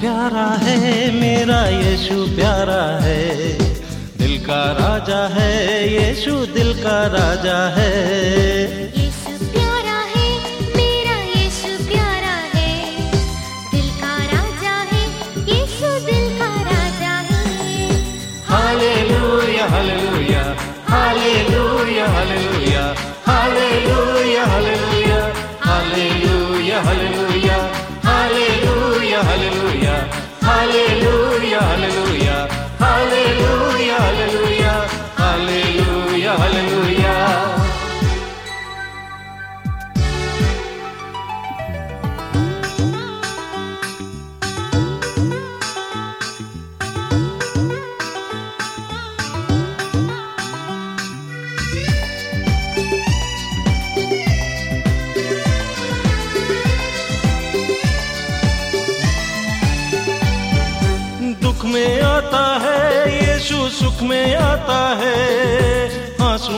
प्यारा है मेरा यीशु प्यारा है दिल का राजा है यीशु दिल का राजा है Hallelujah, hallelujah, hallelujah, hallelujah. Hallelujah.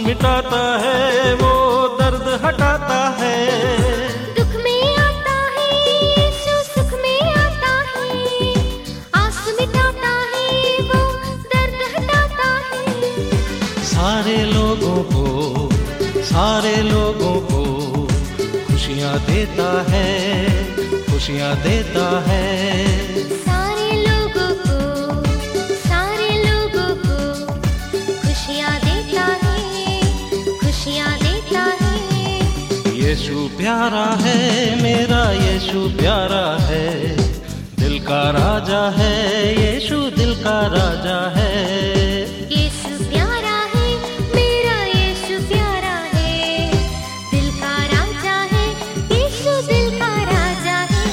मिटाता है वो दर्द हटाता है। दुख में आता है यीशु सुख में आता है। आँसू मिटाता है वो दर्द हटाता है। सारे लोगों को सारे लोगों को खुशियाँ देता है खुशियाँ देता है। प्यारा है मेरा यीशु प्यारा है। दिल का राजा है यीशु दिल का राजा है। यीशु प्यारा है मेरा यीशु प्यारा है। दिल का राजा है यीशु दिल का राजा है।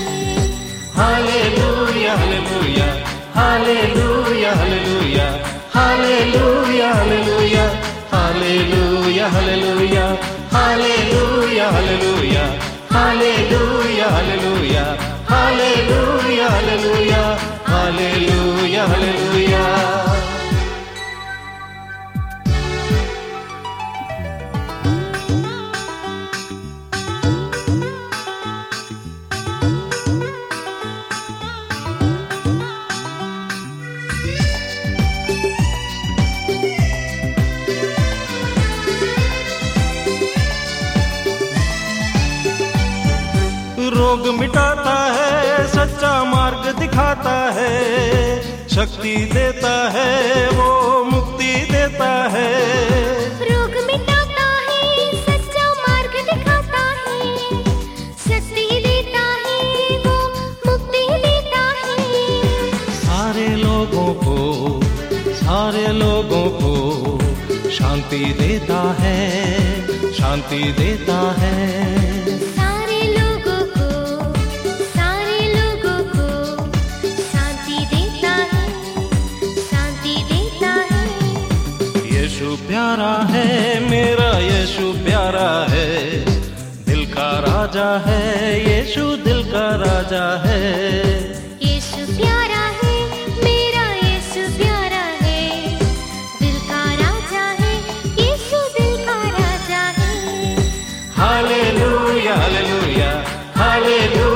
Hallelujah hallelujah hallelujah hallelujah hallelujah hallelujah hallelujah hallelujah hallelujah. hallelujah. रोग मिटाता है सच्चा मार्ग दिखाता है। शक्ति देता है वो मुक्ति देता है। रोग मिटाता है सच्चा मार्ग दिखाता है। शक्ति देता है वो मुक्ति देता है। सारे लोगों को सारे लोगों को शांति देता है शांति देता है। है मेरा यीशु प्यारा है। दिल का राजा है यीशु दिल का राजा है। यीशु प्यारा है मेरा यीशु प्यारा है। दिल का राजा है यीशु दिल का राजा है। Hallelujah hallelujah hallelujah.